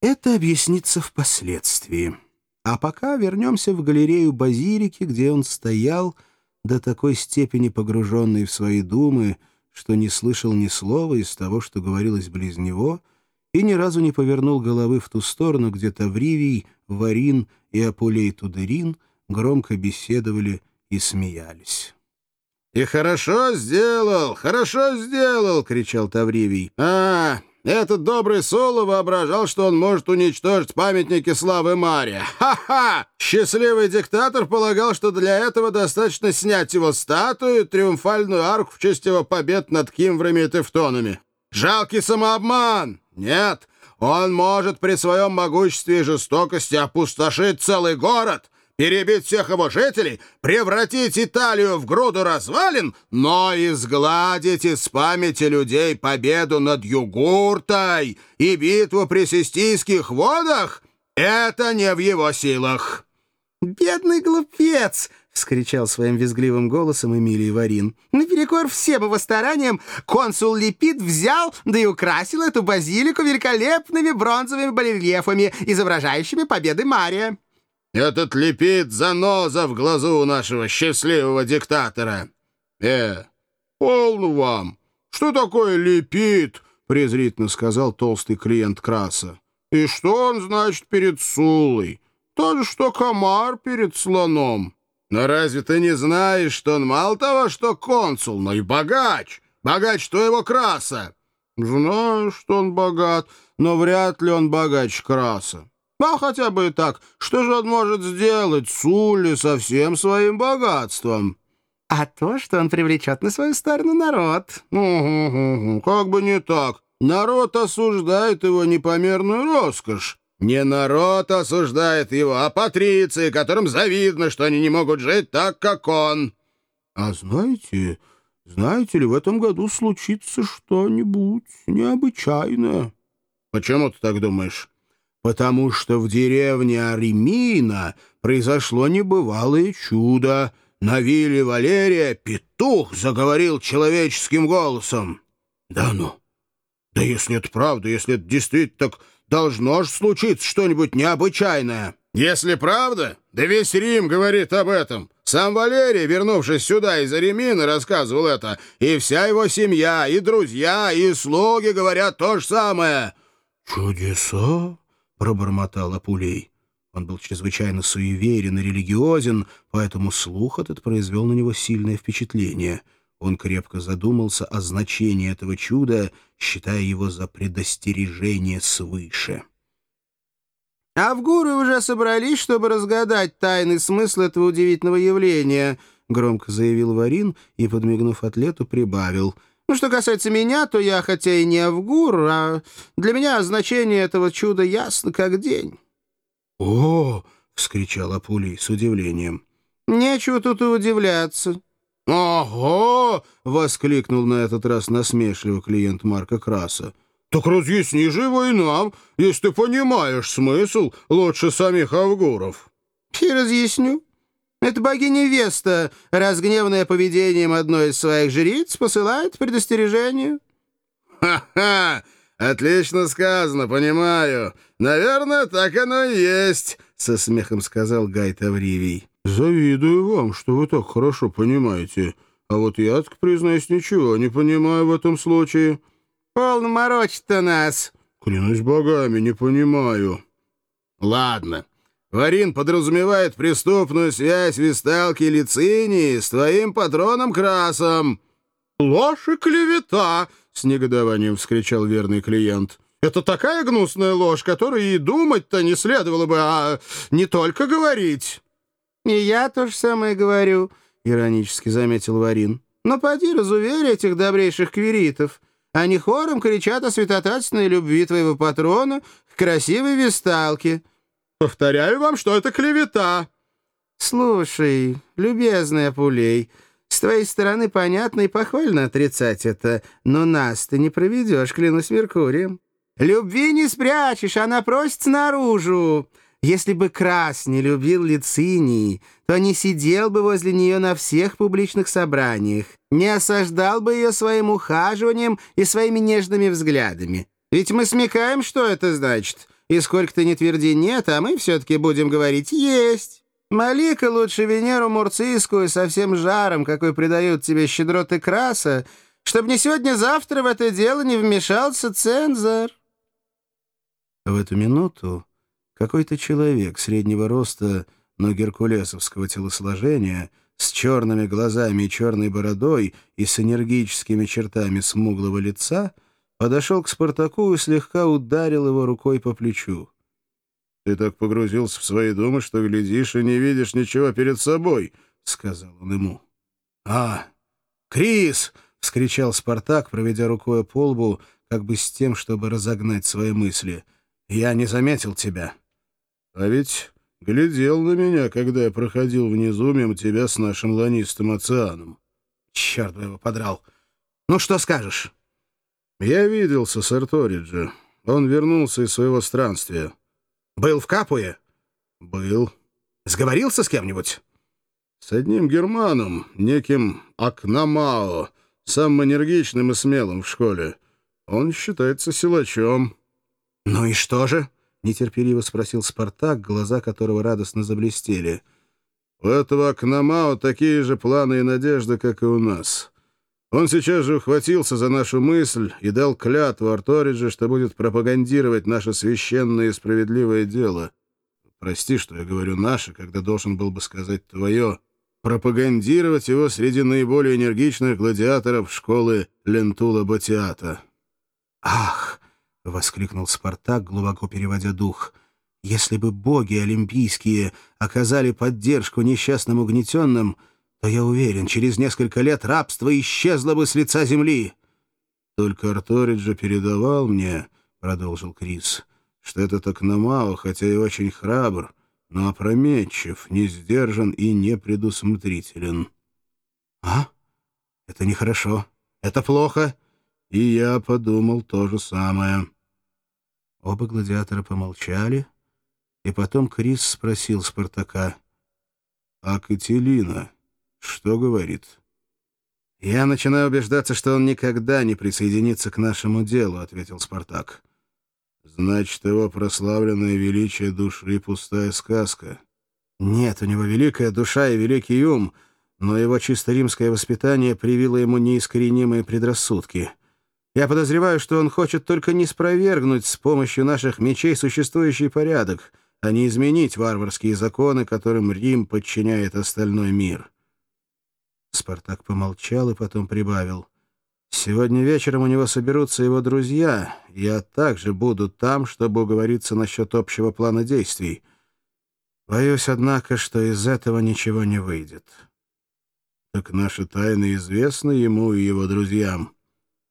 Это объяснится впоследствии. А пока вернемся в галерею базилики, где он стоял, до такой степени погруженный в свои думы, что не слышал ни слова из того, что говорилось близ него, и ни разу не повернул головы в ту сторону, где Тавривий, Варин и Апулей Тудерин громко беседовали и смеялись. «И хорошо сделал, хорошо сделал!» — кричал Тавривий. «А, этот добрый Соло воображал, что он может уничтожить памятники славы Мария. Ха-ха! Счастливый диктатор полагал, что для этого достаточно снять его статую, триумфальную арку в честь его побед над Кимврами и Тевтонами. Жалкий самообман! Нет, он может при своем могуществе и жестокости опустошить целый город — перебить всех его жителей, превратить Италию в груду развалин, но изгладить из памяти людей победу над Югуртой и битву при Систийских водах — это не в его силах». «Бедный глупец!» — вскричал своим визгливым голосом Эмилий Варин. «Наперекор всем его стараниям консул Липид взял, да и украсил эту базилику великолепными бронзовыми барельефами, изображающими победы Мария». Этот лепит заноза в глазу нашего счастливого диктатора. Э, полну вам. Что такое лепит? презрительно сказал толстый клиент Краса. И что он значит перед Сулой? То же, что комар перед слоном. Но разве ты не знаешь, что он мало того, что консул, но и богач? Богач твоего Краса. Знаю, что он богат, но вряд ли он богач Краса. А хотя бы и так, что же он может сделать Сули со всем своим богатством? А то, что он привлечет на свою сторону народ. Угу, как бы не так. Народ осуждает его непомерную роскошь. Не народ осуждает его, а патриции, которым завидно, что они не могут жить так, как он. А знаете, знаете ли, в этом году случится что-нибудь необычайное. Почему ты так думаешь? Потому что в деревне Аремина произошло небывалое чудо. На вилле Валерия петух заговорил человеческим голосом. Да ну! Да если это правда, если это действительно так, должно же случиться что-нибудь необычайное. Если правда, да весь Рим говорит об этом. Сам Валерий, вернувшись сюда из Аремина, рассказывал это, и вся его семья, и друзья, и слуги говорят то же самое. «Чудеса?» — пробормотал Апулей. Он был чрезвычайно суеверен и религиозен, поэтому слух этот произвел на него сильное впечатление. Он крепко задумался о значении этого чуда, считая его за предостережение свыше. «Авгуры уже собрались, чтобы разгадать тайный смысл этого удивительного явления», — громко заявил Варин и, подмигнув атлету, прибавил — ну, что касается меня, то я хотя и не Авгур, а для меня значение этого чуда ясно как день». «О!» — вскричал Апулий с удивлением. «Нечего тут и удивляться». «Ого!» — воскликнул на этот раз насмешливо клиент Марка Краса. «Так разъясни же его и нам, если ты понимаешь смысл лучше самих Авгуров». «И разъясню. Эта богиня-Веста, разгневанная поведением одной из своих жриц, посылает предостережение». «Ха-ха! Отлично сказано, понимаю. Наверное, так оно и есть», — со смехом сказал Гай Тавривий. «Завидую вам, что вы так хорошо понимаете. А вот я, так признаюсь, ничего не понимаю в этом случае». «Полно морочит-то нас». «Клянусь богами, не понимаю». «Ладно». Варин подразумевает преступную связь Висталки Лицинии с твоим патроном Красом». «Ложь и клевета!» — с негодованием вскричал верный клиент. «Это такая гнусная ложь, которой и думать-то не следовало бы, а не только говорить». «И я то же самое говорю», — иронически заметил Варин. «Но поди разувери этих добрейших квиритов. Они хором кричат о святотатственной любви твоего патрона к красивой Висталке». Повторяю вам, что это клевета. Слушай, любезный Апулей, с твоей стороны понятно и похвально отрицать это, но нас ты не проведешь, клянусь Меркурием. Любви не спрячешь, она просится наружу. Если бы Крас не любил Лицинии, то не сидел бы возле нее на всех публичных собраниях, не осаждал бы ее своим ухаживанием и своими нежными взглядами. Ведь мы смекаем, что это значит — И сколько ты не тверди «нет», а мы все-таки будем говорить «есть». Молика лучше Венеру Мурцийскую со всем жаром, какой придают тебе щедроты краса, чтобы не сегодня-завтра в это дело не вмешался цензор. В эту минуту какой-то человек среднего роста, но геркулесовского телосложения, с черными глазами и черной бородой и с энергическими чертами смуглого лица, подошел к Спартаку и слегка ударил его рукой по плечу. «Ты так погрузился в свои думы, что глядишь и не видишь ничего перед собой», — сказал он ему. «А, Крис!» — вскричал Спартак, проведя рукой по лбу, как бы с тем, чтобы разогнать свои мысли. «Я не заметил тебя». А ведь глядел на меня, когда я проходил внизу мимо тебя с нашим ланистым оцианом. Черт бы его подрал. Ну, что скажешь? Я виделся с Арториджи. Он вернулся из своего странствия. Был в Капуе? Был. Сговорился с кем-нибудь? С одним германом, неким Акнамао, самым энергичным и смелым в школе. Он считается силачом. Ну и что же? — нетерпеливо спросил Спартак, глаза которого радостно заблестели. «У этого Акномао такие же планы и надежды, как и у нас. Он сейчас же ухватился за нашу мысль и дал клятву Арториджи, что будет пропагандировать наше священное и справедливое дело. Прости, что я говорю «наше», когда должен был бы сказать «твое». Пропагандировать его среди наиболее энергичных гладиаторов школы Лентула-Батиата». «Ах!» — воскликнул Спартак, глубоко переводя дух. «Если бы боги олимпийские оказали поддержку несчастным угнетенным, то, я уверен, через несколько лет рабство исчезло бы с лица земли». «Только Арториджа передавал мне, — продолжил Крис, — что этот Акномао, хотя и очень храбр, но опрометчив, не сдержан и непредусмотрителен». «А? Это нехорошо. Это плохо». И я подумал то же самое. Оба гладиатора помолчали, и потом Крис спросил Спартака. «А Кателина что говорит?» «Я начинаю убеждаться, что он никогда не присоединится к нашему делу», — ответил Спартак. «Значит, его прославленное величие души — пустая сказка». «Нет, у него великая душа и великий ум, но его чисто римское воспитание привило ему неискоренимые предрассудки». Я подозреваю, что он хочет только не спровергнуть с помощью наших мечей существующий порядок, а не изменить варварские законы, которым Рим подчиняет остальной мир». Спартак помолчал и потом прибавил. «Сегодня вечером у него соберутся его друзья. Я также буду там, чтобы уговориться насчет общего плана действий. Боюсь, однако, что из этого ничего не выйдет». «Так наши тайны известны ему и его друзьям».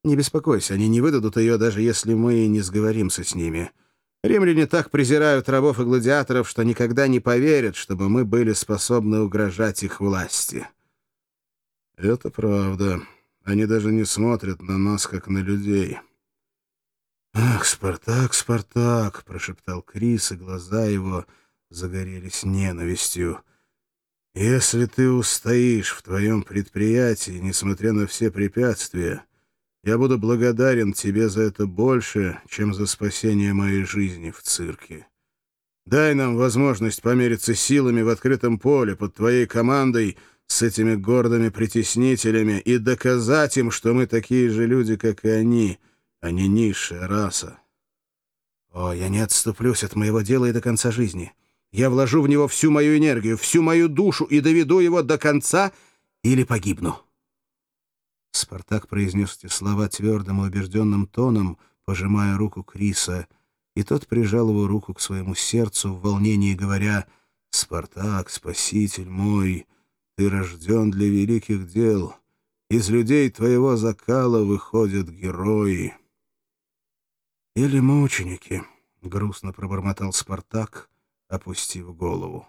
Не беспокойся, они не выдадут ее, даже если мы не сговоримся с ними. Римляне так презирают рабов и гладиаторов, что никогда не поверят, чтобы мы были способны угрожать их власти. Это правда. Они даже не смотрят на нас, как на людей. «Ах, Спартак, Спартак!» — прошептал Крис, и глаза его загорелись ненавистью. «Если ты устоишь в твоем предприятии, несмотря на все препятствия, я буду благодарен тебе за это больше, чем за спасение моей жизни в цирке. Дай нам возможность помериться силами в открытом поле под твоей командой с этими гордыми притеснителями и доказать им, что мы такие же люди, как и они, а не низшая раса. О, я не отступлюсь от моего дела и до конца жизни. Я вложу в него всю мою энергию, всю мою душу и доведу его до конца или погибну. Спартак произнес эти слова твердым и убежденным тоном, пожимая руку Криса, и тот прижал его руку к своему сердцу в волнении, говоря «Спартак, спаситель мой, ты рожден для великих дел, из людей твоего закала выходят герои». «Или мученики», — грустно пробормотал Спартак, опустив голову.